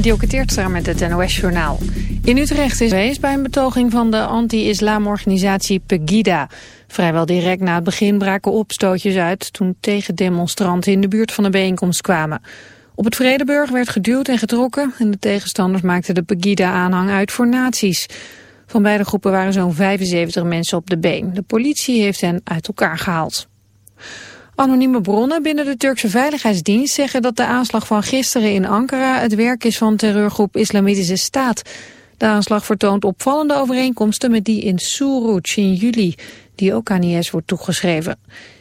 Dielke Teertstra met het NOS-journaal. In Utrecht is geweest bij een betoging van de anti-islamorganisatie Pegida. Vrijwel direct na het begin braken opstootjes uit... toen tegendemonstranten in de buurt van de bijeenkomst kwamen. Op het Vredeburg werd geduwd en getrokken... en de tegenstanders maakten de Pegida-aanhang uit voor nazi's. Van beide groepen waren zo'n 75 mensen op de been. De politie heeft hen uit elkaar gehaald. Anonieme bronnen binnen de Turkse Veiligheidsdienst zeggen dat de aanslag van gisteren in Ankara het werk is van terreurgroep Islamitische Staat. De aanslag vertoont opvallende overeenkomsten met die in Suruc in juli, die ook aan IS wordt toegeschreven.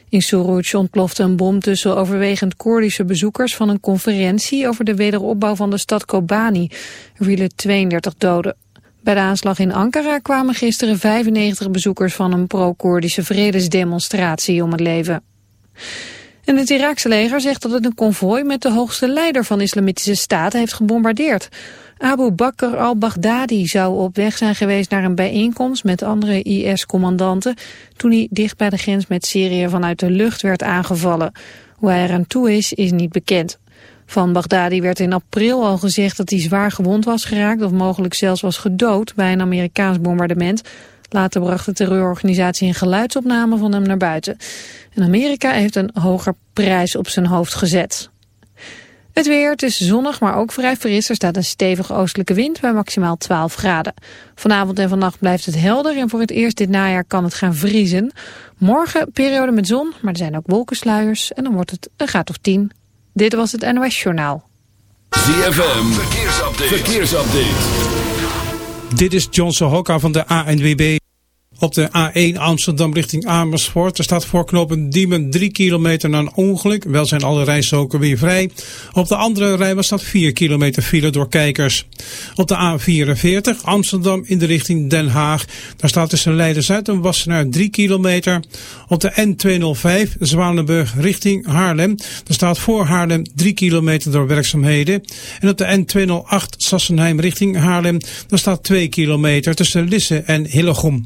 In Suruc ontplofte een bom tussen overwegend Koerdische bezoekers van een conferentie over de wederopbouw van de stad Kobani. Er vielen 32 doden. Bij de aanslag in Ankara kwamen gisteren 95 bezoekers van een pro-Koerdische vredesdemonstratie om het leven. En het Iraakse leger zegt dat het een konvooi met de hoogste leider van Islamitische Staat heeft gebombardeerd. Abu Bakr al-Baghdadi zou op weg zijn geweest naar een bijeenkomst met andere IS-commandanten toen hij dicht bij de grens met Syrië vanuit de lucht werd aangevallen. Hoe hij eraan toe is, is niet bekend. Van Baghdadi werd in april al gezegd dat hij zwaar gewond was geraakt of mogelijk zelfs was gedood bij een Amerikaans bombardement. Later bracht de terreurorganisatie een geluidsopname van hem naar buiten. En Amerika heeft een hoger prijs op zijn hoofd gezet. Het weer, het is zonnig, maar ook vrij fris. Er staat een stevige oostelijke wind bij maximaal 12 graden. Vanavond en vannacht blijft het helder en voor het eerst dit najaar kan het gaan vriezen. Morgen periode met zon, maar er zijn ook wolkensluiers en dan wordt het een graad of 10. Dit was het NOS Journaal. ZFM, verkeersupdate. verkeersupdate. Dit is Johnson Hokka van de ANWB. Op de A1 Amsterdam richting Amersfoort. Er staat voor knopen Diemen 3 kilometer na een ongeluk. Wel zijn alle rijstroken weer vrij. Op de andere rijbaan staat 4 kilometer file door kijkers. Op de A44 Amsterdam in de richting Den Haag. Daar staat tussen Leiden-Zuid en Wassenaar 3 kilometer. Op de N205 Zwanenburg richting Haarlem. Daar staat voor Haarlem 3 kilometer door werkzaamheden. En op de N208 Sassenheim richting Haarlem. Daar staat 2 kilometer tussen Lisse en Hillegom.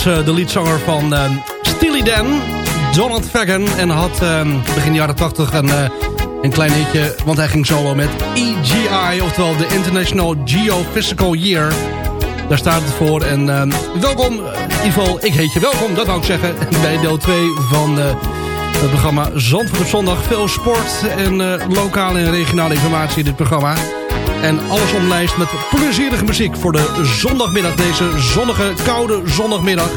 trouwens eh, de leadzanger van eh, Steely Dan, Donald Fagan. En had eh, begin jaren 80 een, een klein hitje, want hij ging solo met EGI, oftewel de International Geophysical Year. Daar staat het voor. En welkom, Ivo, ik heet je welkom, dat wou ik zeggen, bij deel 2 van het programma Zandvoort op zondag. Veel sport en lokale en regionale informatie in dit programma. En alles omlijst met plezierige muziek voor de zondagmiddag. Deze zonnige, koude zondagmiddag.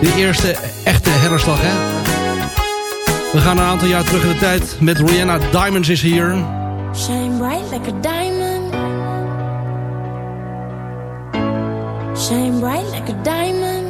De eerste echte herfstdag, hè? We gaan een aantal jaar terug in de tijd met Rihanna Diamonds is hier. Shine bright like a diamond. Shine bright like a diamond.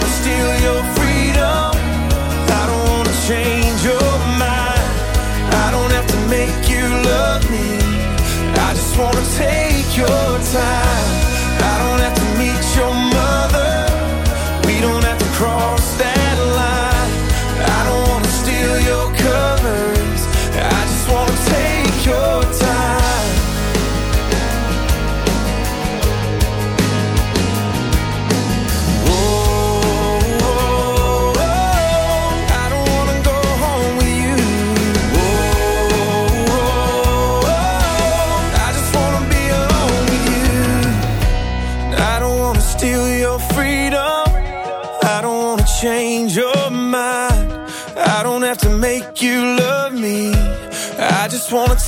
time.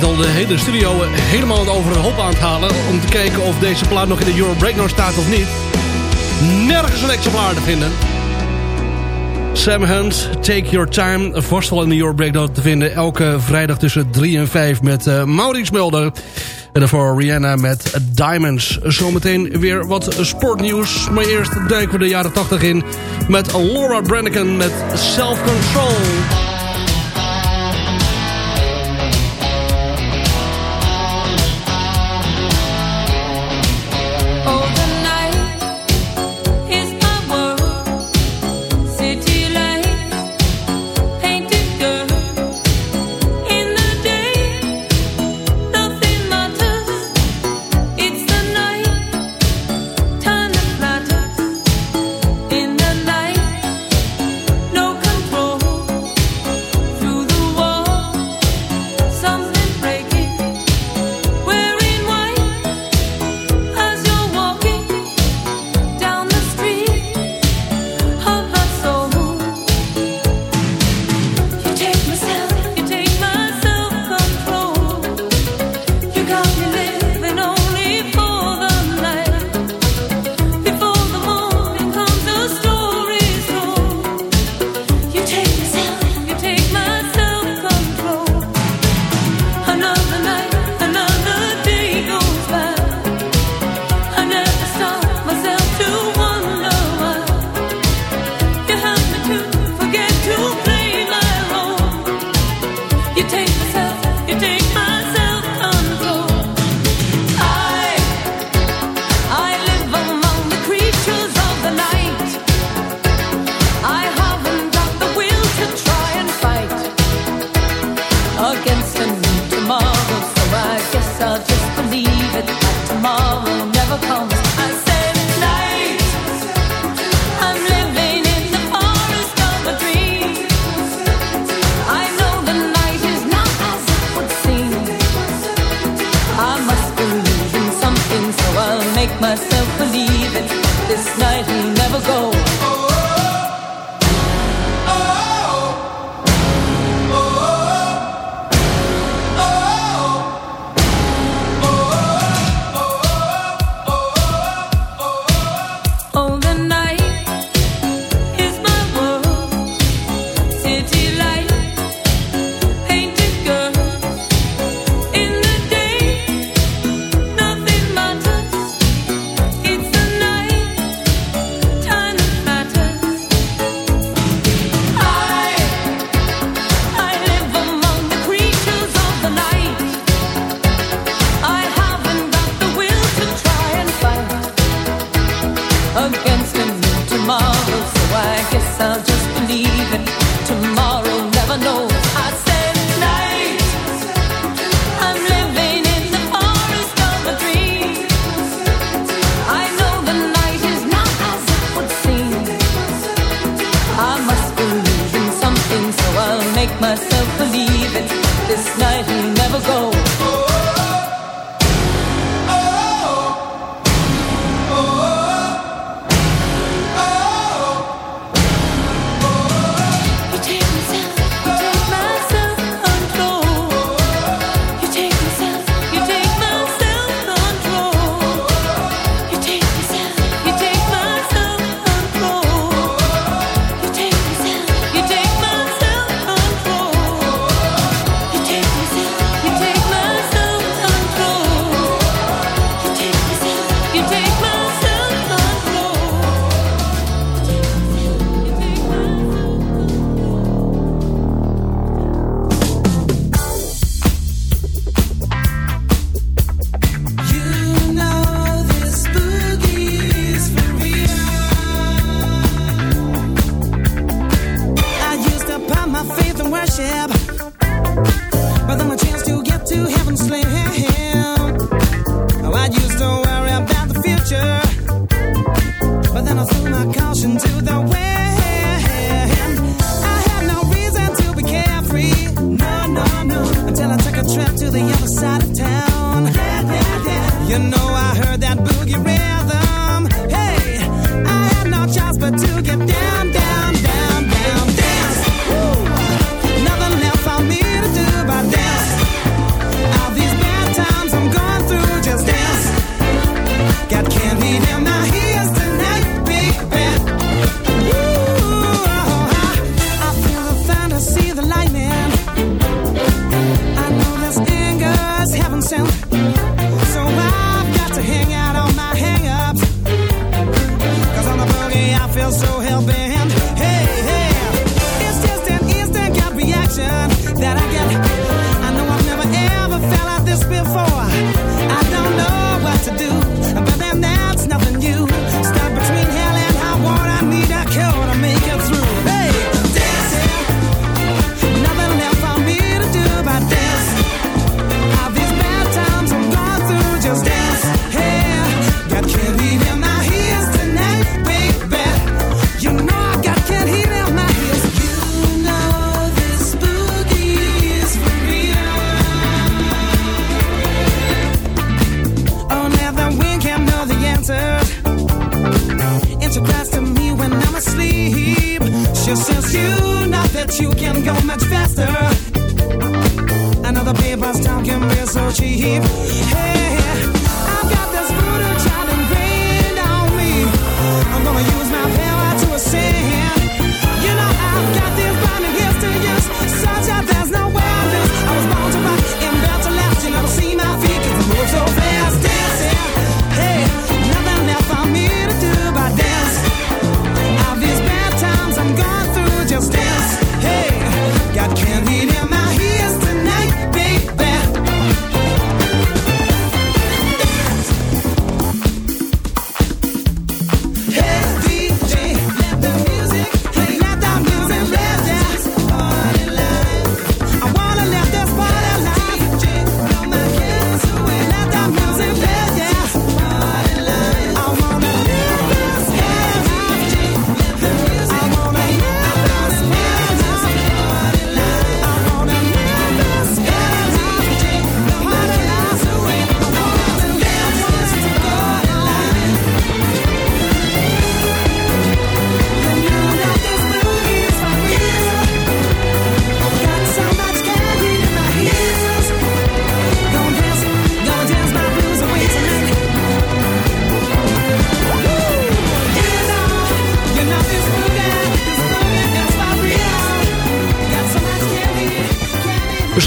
Zit de hele studio eh, helemaal over een hop aan het halen... om te kijken of deze plaat nog in de Euro Breakdown staat of niet. Nergens een exemplaar te vinden. Sam Hunt, Take Your Time. Vast wel in de Euro Breakdown te vinden. Elke vrijdag tussen 3 en 5 met eh Maurits Mulder. En daarvoor Rihanna met Diamonds. Zometeen weer wat sportnieuws. Maar eerst duiken we de jaren 80 in met Laura Branigan met Self Control.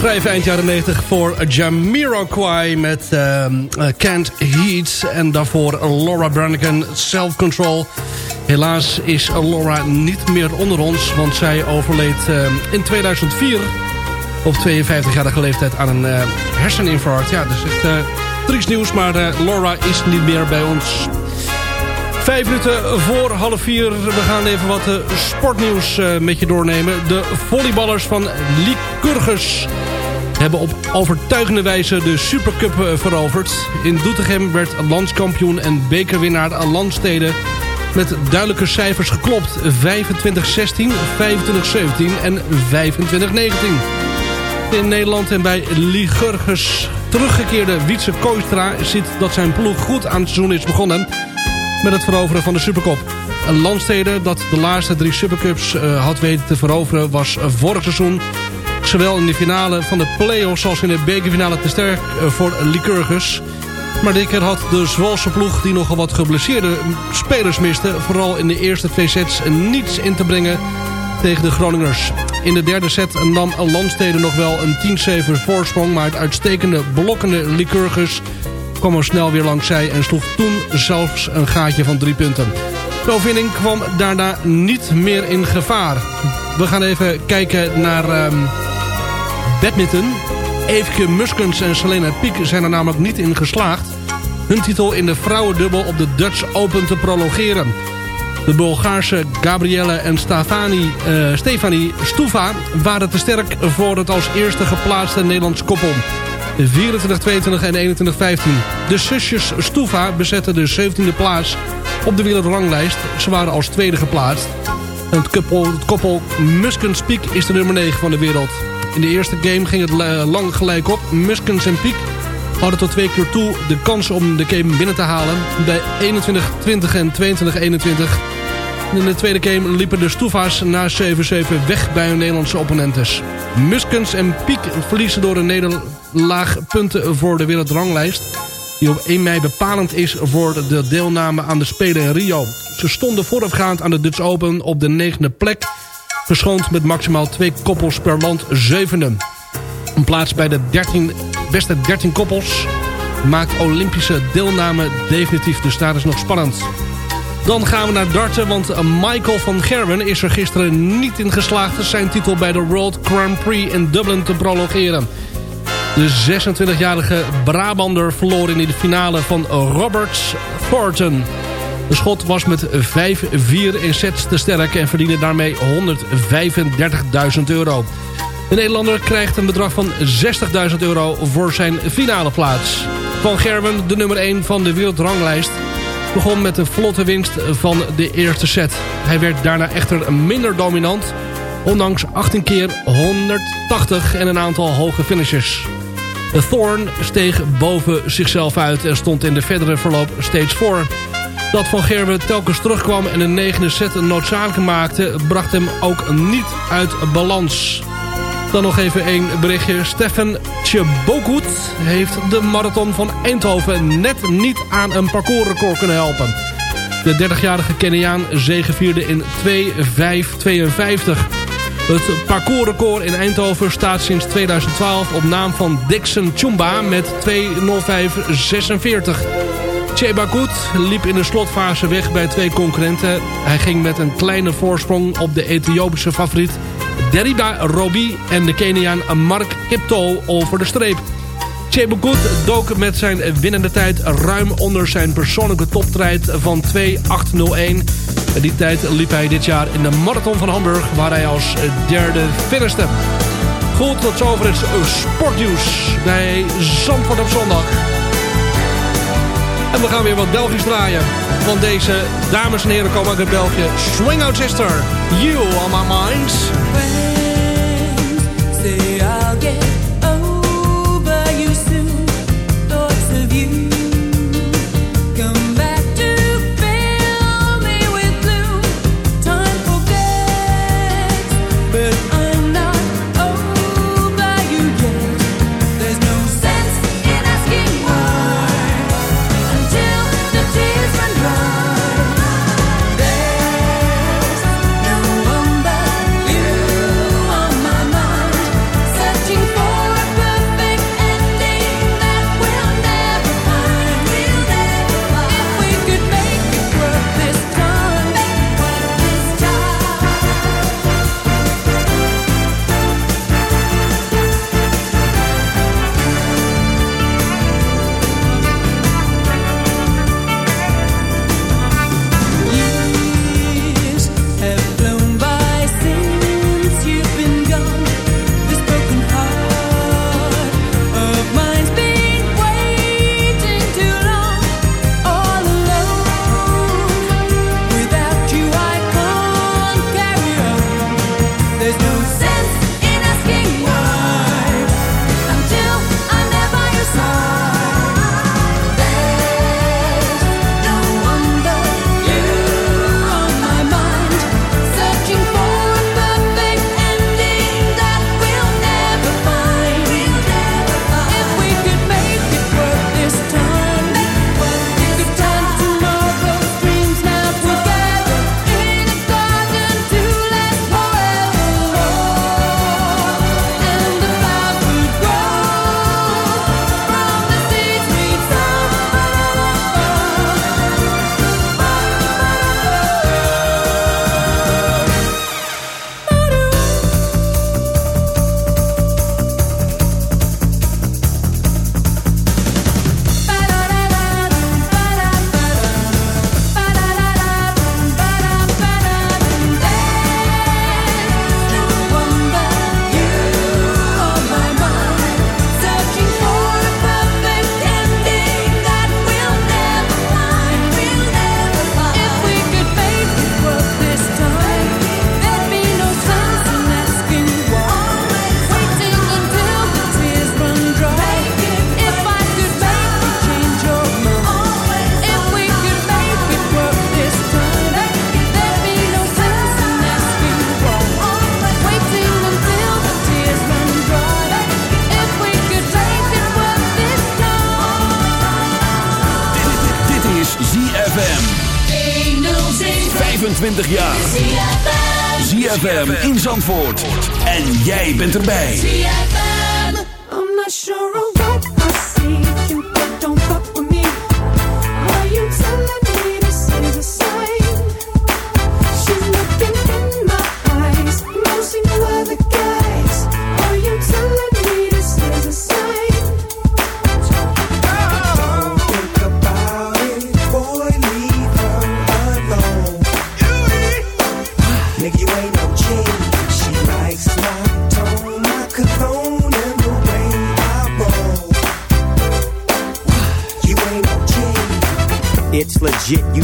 Candy. Beschreven eind jaren 90 voor Jamiroquai met eh, Can't Heat. En daarvoor Laura Branigan, Self Control. Helaas is Laura niet meer onder ons, want zij overleed ehm, in 2004 op 52-jarige leeftijd aan een eh, herseninfarct. Ja, dus echt uh, triest nieuws, maar eh, Laura is niet meer bij ons. Vijf minuten voor half vier. We gaan even wat eh, sportnieuws eh, met je doornemen. De volleyballers van Lycurgus hebben op overtuigende wijze de Supercup eh, veroverd. In Doetinchem werd landskampioen en bekerwinnaar Landstede met duidelijke cijfers geklopt. 25-16, 25-17 en 25-19 in Nederland. En bij Lycurgus teruggekeerde Wietse Koistra ziet dat zijn ploeg goed aan het seizoen is begonnen met het veroveren van de Supercup. Een landstede dat de laatste drie Supercups uh, had weten te veroveren was vorig seizoen zowel in de finale van de play-offs als in de bekerfinale te sterk uh, voor Lycurgus. Maar dit keer had de Zwolse ploeg die nogal wat geblesseerde spelers miste... vooral in de eerste twee sets niets in te brengen tegen de Groningers. In de derde set nam Landstede nog wel een 10-7 voorsprong... maar het uitstekende blokkende Lycurgus kwam er snel weer langs zij... en sloeg toen zelfs een gaatje van drie punten. De overwinning kwam daarna niet meer in gevaar. We gaan even kijken naar um, badminton. Eveke Muskens en Selena Piek zijn er namelijk niet in geslaagd... hun titel in de vrouwendubbel op de Dutch Open te prolongeren. De Bulgaarse Gabrielle en Stefani, uh, Stefanie Stuva waren te sterk voor het als eerste geplaatste Nederlands koppel. 24, 22 en 21, 15. De zusjes Stuva bezetten de 17e plaats op de wereldranglijst. Ze waren als tweede geplaatst. Het koppel, het Muskens Piek is de nummer 9 van de wereld. In de eerste game ging het lang gelijk op. Muskens en Piek hadden tot twee keer toe de kans om de game binnen te halen. Bij 21-20 en 22-21. In de tweede game liepen de Stoeva's na 7-7 weg bij hun Nederlandse opponentes. Muskens en Piek verliezen door een nederlaag punten voor de wereldranglijst. Die op 1 mei bepalend is voor de deelname aan de Spelen in Rio. Ze stonden voorafgaand aan de Dutch Open op de negende plek. Verschoond met maximaal twee koppels per land zevende. Een plaats bij de 13, beste 13 koppels maakt Olympische deelname definitief. Dus daar is nog spannend. Dan gaan we naar darten, want Michael van Gerwen is er gisteren niet in geslaagd... zijn titel bij de World Grand Prix in Dublin te prolongeren. De 26-jarige Brabander verloor in de finale van Roberts Thornton. De schot was met 5-4 in sets te sterk en verdiende daarmee 135.000 euro. De Nederlander krijgt een bedrag van 60.000 euro voor zijn finale plaats. Van Gerwen, de nummer 1 van de wereldranglijst begon met een vlotte winst van de eerste set. Hij werd daarna echter minder dominant, ondanks 18 keer 180 en een aantal hoge finishes. Thorn steeg boven zichzelf uit en stond in de verdere verloop steeds voor. Dat Van Gerwen telkens terugkwam en een negende set noodzakelijk maakte... bracht hem ook niet uit balans. Dan nog even één berichtje. Stefan Tjebokoet heeft de marathon van Eindhoven... net niet aan een parcoursrecord kunnen helpen. De 30-jarige Keniaan zegevierde in 2.5.52... Het parcoursrecord in Eindhoven staat sinds 2012 op naam van Dixon Chumba met 2.05.46. Chebakut liep in de slotfase weg bij twee concurrenten. Hij ging met een kleine voorsprong op de Ethiopische favoriet Deriba Robi en de Keniaan Mark Kipto over de streep. Chebakut dook met zijn winnende tijd ruim onder zijn persoonlijke toptijd van 2.801. Die tijd liep hij dit jaar in de Marathon van Hamburg, waar hij als derde finishte. Goed, tot zover het sportnieuws bij Zandvoort op zondag. En we gaan weer wat Belgisch draaien. want deze dames en heren komen uit België. Swing Out Sister, You On My Mind. 25 jaar. ZFM in Zandvoort. En jij bent erbij. ZFM. I'm not sure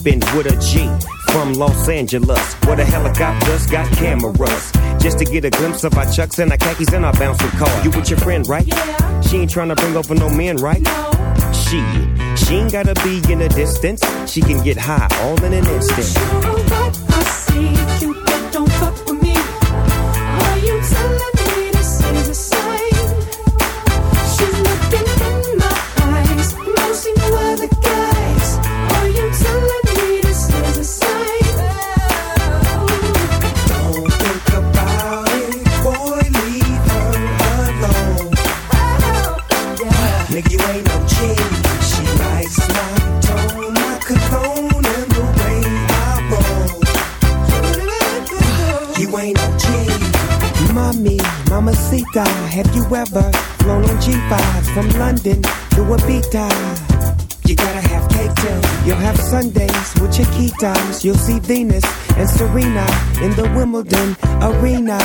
Stepping with a G from Los Angeles, where the helicopters got cameras. Just to get a glimpse of our chucks and our khakis and our bouncing car. You with your friend, right? Yeah. She ain't trying to bring over no men, right? No. She, she ain't gotta be in the distance. She can get high all in an instant. Sure what I see don't fuck with have flown on G5 from London to Ibiza? You gotta have cake too. You'll have Sundays with Chiquitas. You'll see Venus and Serena in the Wimbledon arena.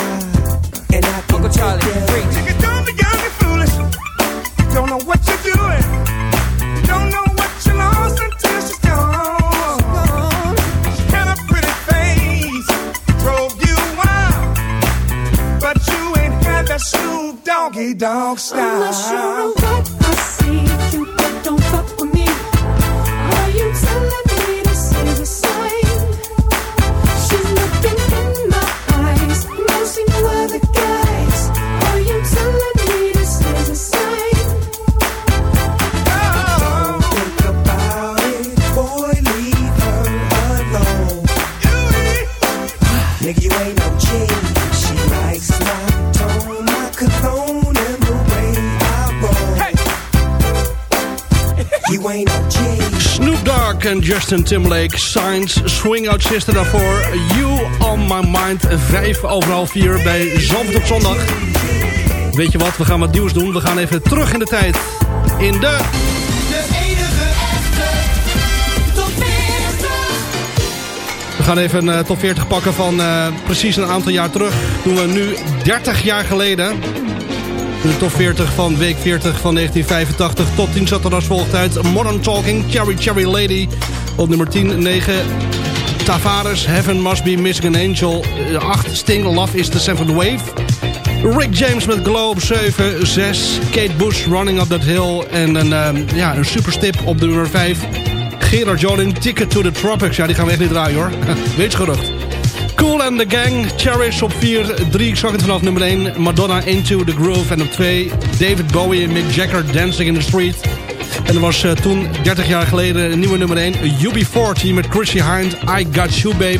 And I can Uncle Charlie, take you- preach. Don't be young and foolish. Don't know Dog I'm not sure style. Justin Timberlake. Signs, Swing Out Sister daarvoor. You On My Mind. Vijf over half vier bij Zandvoort op zondag. Weet je wat, we gaan wat nieuws doen. We gaan even terug in de tijd. In de... De enige echte top 40. We gaan even een eh, top 40 pakken van eh, precies een aantal jaar terug. Doen we nu 30 jaar geleden. De top 40 van week 40 van 1985. Top 10 zat er als volgt uit. Modern Talking, Cherry Cherry Lady. Op nummer 10, 9. Tavares, Heaven Must Be Missing an Angel. 8, Sting, Love is the Seventh Wave. Rick James met Globe 7, 6. Kate Bush, Running Up That Hill. En een, ehm, ja, een superstip op nummer 5. Gerard Joling, Ticket to the Tropics. Ja, die gaan we echt niet draaien hoor. Weet gerucht. And the Gang, Cherish op 4, 3 zak het vanaf nummer 1. Madonna Into the Groove en op 2 David Bowie en Mick Jagger Dancing in the Street. En er was uh, toen 30 jaar geleden een nieuwe nummer 1, UB40 met Chrissy Hind, I Got You Babe.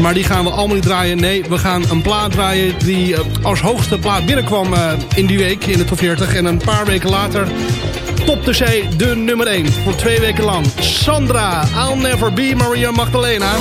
Maar die gaan we allemaal niet draaien. Nee, we gaan een plaat draaien die uh, als hoogste plaat binnenkwam uh, in die week in de top 40. En een paar weken later topte zij de nummer 1 voor twee weken lang. Sandra, I'll Never Be Maria Magdalena.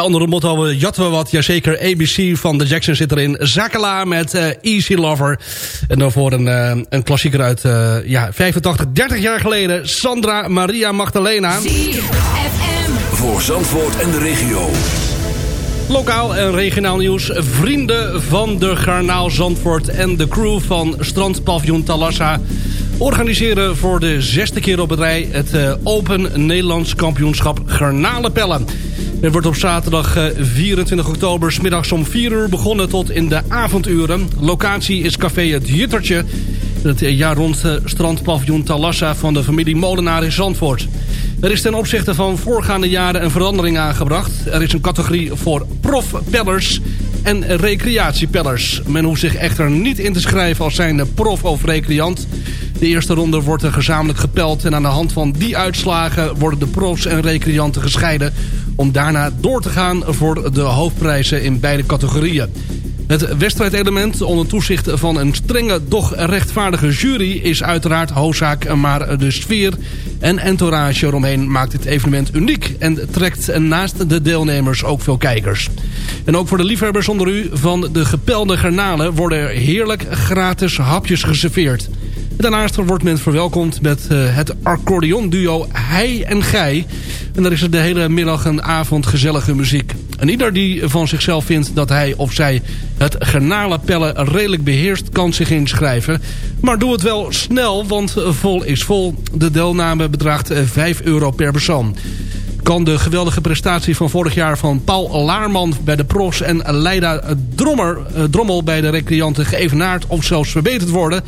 Ja, onder het motto jatten we wat. Jazeker, ABC van The Jackson zit erin. Zakala met eh, Easy Lover. En daarvoor een, eh, een klassieker uit eh, ja, 85, 30 jaar geleden. Sandra Maria Magdalena. Voor Zandvoort en de regio. Lokaal en regionaal nieuws. Vrienden van de Garnaal Zandvoort en de crew van Strandpaviljoen Talassa... organiseren voor de zesde keer op het rij... het Open Nederlands Kampioenschap Garnalenpellen. Er wordt op zaterdag eh, 24 oktober... 's middags om 4 uur begonnen tot in de avonduren. Locatie is café Het Juttertje... Het jaar rond eh, strandpaviljoen Talassa van de familie Molenaar in Zandvoort. Er is ten opzichte van voorgaande jaren een verandering aangebracht. Er is een categorie voor profpellers en recreatiepellers. Men hoeft zich echter niet in te schrijven als zijnde prof of recreant. De eerste ronde wordt er gezamenlijk gepeld... en aan de hand van die uitslagen worden de profs en recreanten gescheiden... om daarna door te gaan voor de hoofdprijzen in beide categorieën. Het wedstrijdelement onder toezicht van een strenge, doch rechtvaardige jury... is uiteraard hoofdzaak, maar de sfeer en entourage eromheen maakt het evenement uniek... en trekt naast de deelnemers ook veel kijkers. En ook voor de liefhebbers onder u van de gepelde garnalen... worden er heerlijk gratis hapjes geserveerd. Daarnaast wordt men verwelkomd met uh, het accordeonduo Hij en Gij. En daar is er de hele middag en avond gezellige muziek. En ieder die van zichzelf vindt dat hij of zij het garnalenpellen redelijk beheerst... kan zich inschrijven. Maar doe het wel snel, want vol is vol. De deelname bedraagt 5 euro per persoon kan de geweldige prestatie van vorig jaar van Paul Laarman bij de pros en Leida Drommer, Drommel bij de recreanten geëvenaard of zelfs verbeterd worden.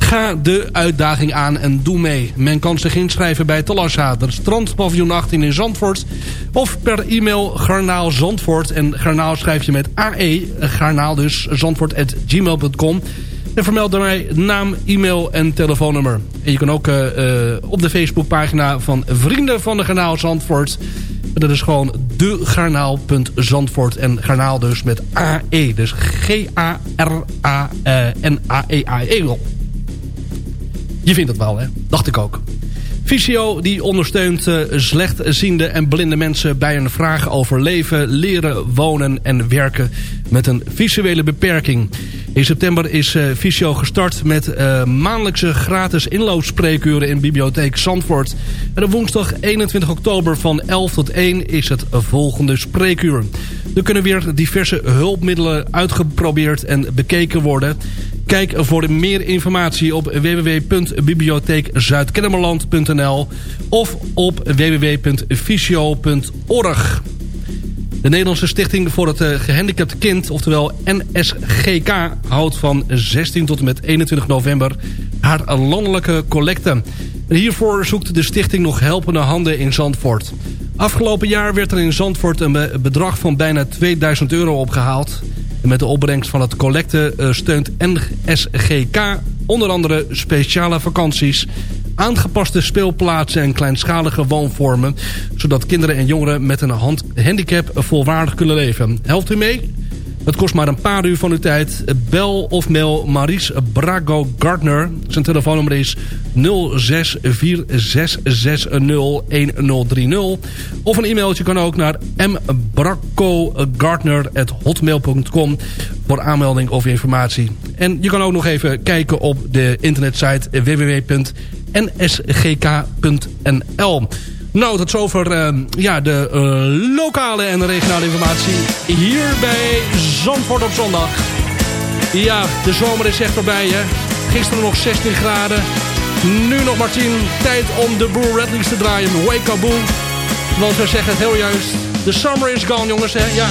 Ga de uitdaging aan en doe mee. Men kan zich inschrijven bij Talassa, de strandpaviljoen 18 in Zandvoort. Of per e-mail garnaal Zandvoort. En garnaal schrijf je met AE, garnaal dus, zandvoort.gmail.com. En vermeld daarbij naam, e-mail en telefoonnummer. En je kan ook uh, uh, op de Facebookpagina van Vrienden van de Garnaal Zandvoort. Dat is gewoon degarnaal.zandvoort. En garnaal dus met AE. Dus G-A-R-A-N-A-E-A-E. Je vindt het wel, hè? Dacht ik ook. Visio die ondersteunt uh, slechtziende en blinde mensen bij een vraag over leven, leren, wonen en werken met een visuele beperking. In september is Visio gestart met uh, maandelijkse gratis inloopspreekuren in Bibliotheek Zandvoort. En op woensdag 21 oktober van 11 tot 1 is het volgende spreekuur. Er kunnen weer diverse hulpmiddelen uitgeprobeerd en bekeken worden. Kijk voor meer informatie op www.bibliotheekzuidkennemerland.nl of op www.visio.org. De Nederlandse Stichting voor het Gehandicapte Kind, oftewel NSGK, houdt van 16 tot en met 21 november haar landelijke collecte. Hiervoor zoekt de stichting nog helpende handen in Zandvoort. Afgelopen jaar werd er in Zandvoort een bedrag van bijna 2000 euro opgehaald. Met de opbrengst van het collecte steunt NSGK onder andere speciale vakanties, aangepaste speelplaatsen en kleinschalige woonvormen, zodat kinderen en jongeren met een handicap volwaardig kunnen leven. Helpt u mee? Het kost maar een paar uur van uw tijd. Bel of mail Maries Brago Gardner. Zijn telefoonnummer is 0646601030. Of een e-mailtje kan ook naar mbracogardner.hotmail.com voor aanmelding of informatie. En je kan ook nog even kijken op de internetsite www.nsgk.nl. Nou, tot zover uh, ja, de uh, lokale en regionale informatie hier bij Zandvoort op zondag. Ja, de zomer is echt voorbij, hè. Gisteren nog 16 graden. Nu nog maar 10. Tijd om de Boer Redleys te draaien. Wake up, Boo. Want we zeggen het heel juist. The summer is gone, jongens, hè. Ja.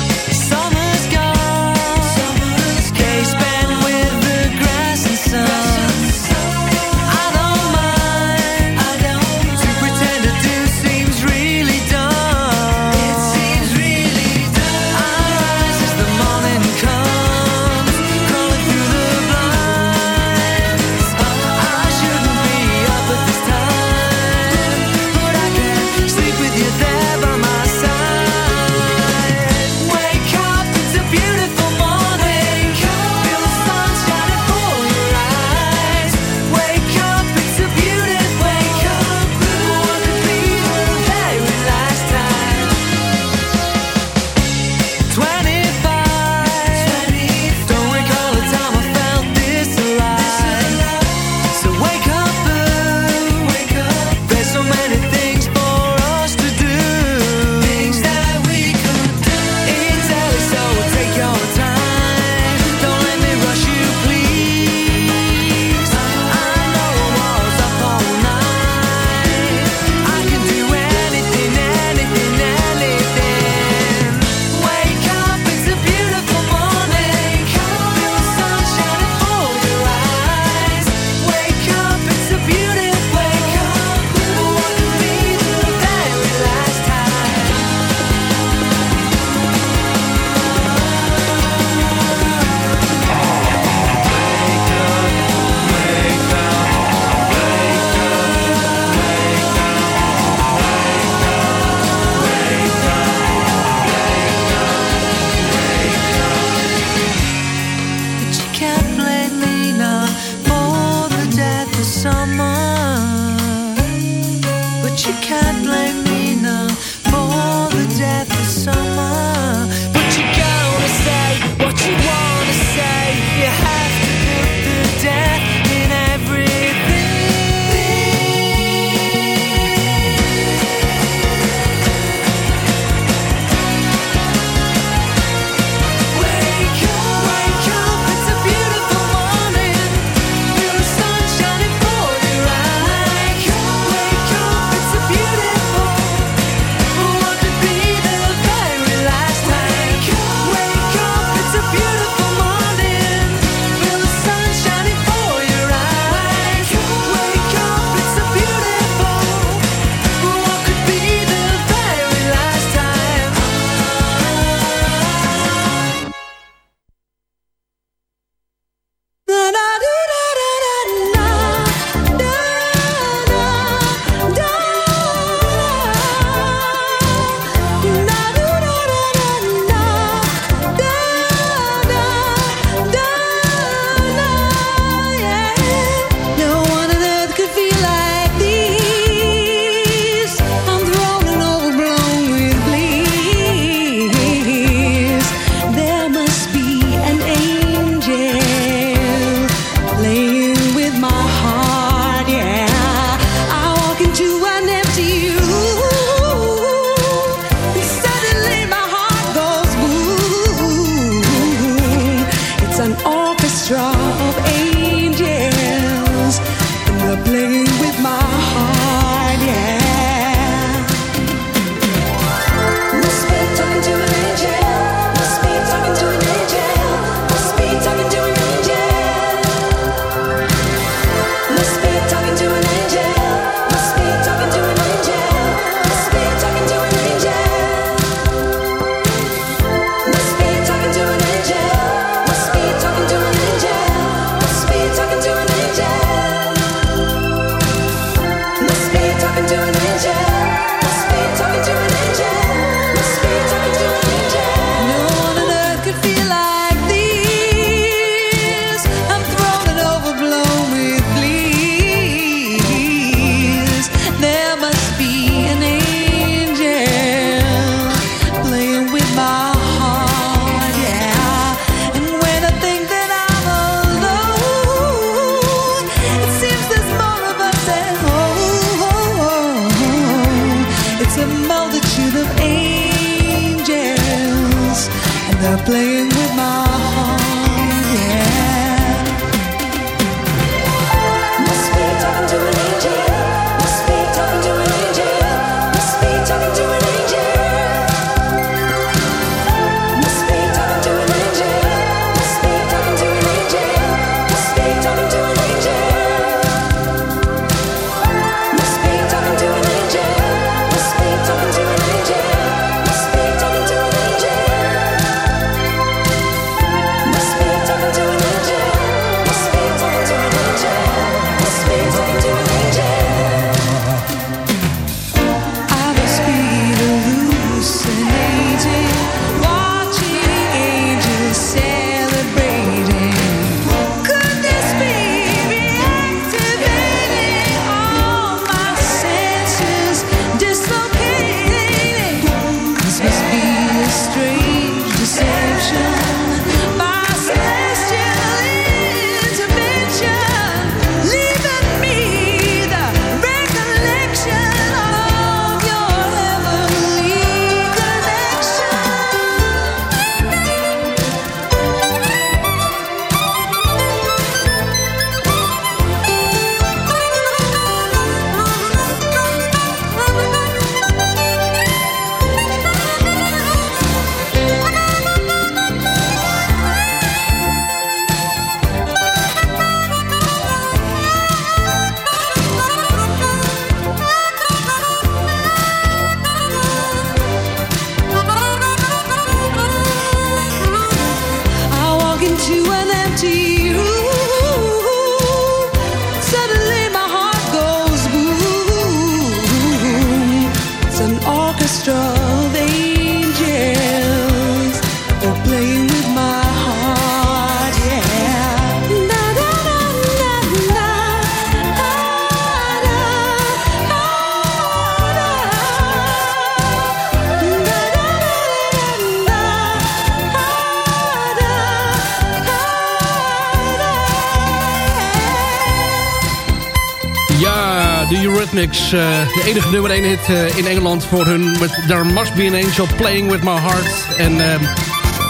Eh, de enige nummer 1 hit eh, in Engeland voor hun... There Must Be an Angel Playing With My Heart. En ehm,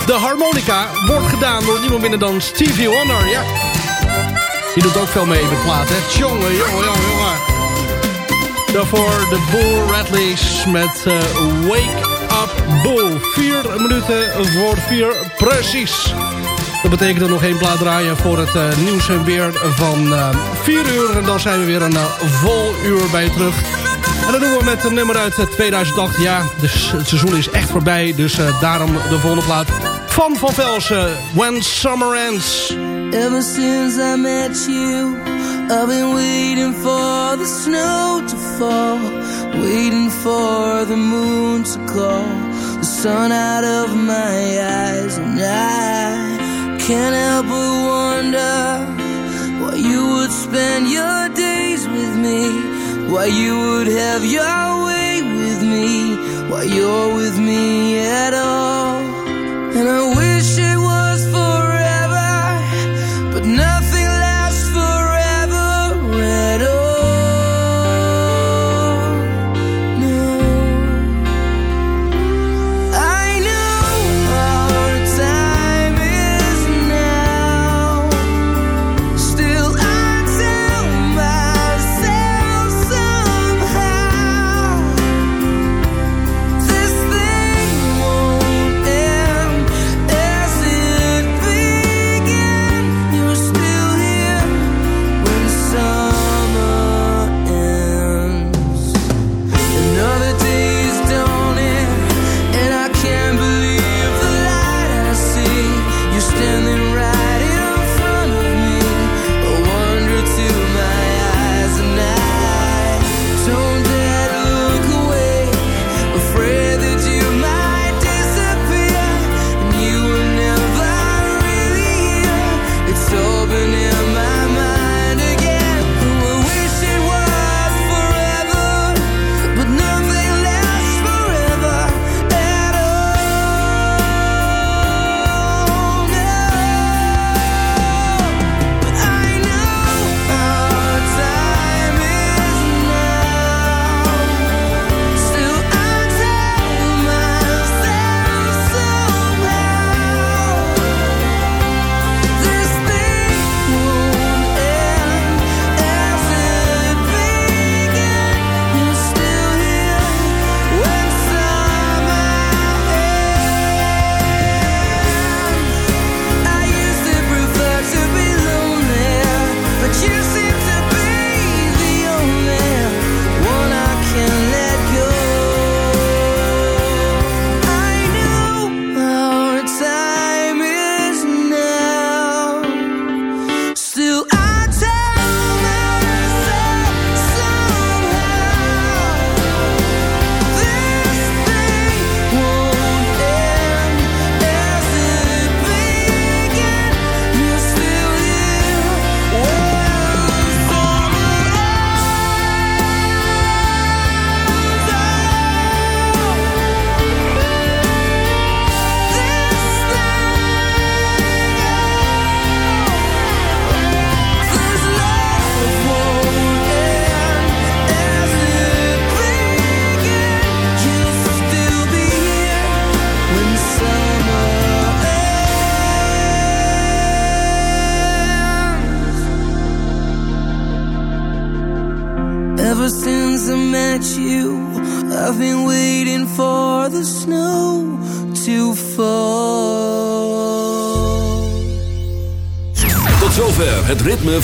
de harmonica wordt gedaan door niemand minder dan Stevie Wonder. Ja. Die doet ook veel mee met platen. Jongen, jongen, jongen, jongen. Daarvoor de Bull Radleys met eh, Wake Up Bull. Vier minuten voor vier precies. Dat betekent er nog één plaat draaien voor het nieuws en weer van 4 uur. En dan zijn we weer een eh, vol uur bij je terug. En dat doen we met een nummer uit eh, 2008. Ja, dus het seizoen is echt voorbij. Dus eh, daarom de volgende plaat van Van Velsen. When Summer Ends. Ever since I met you, I've been waiting for the snow to fall, waiting for the moon to call the sun out of my eyes, and I can't help but wonder you would spend your days with me, why you would have your way with me, why you're with me at all, and I wish it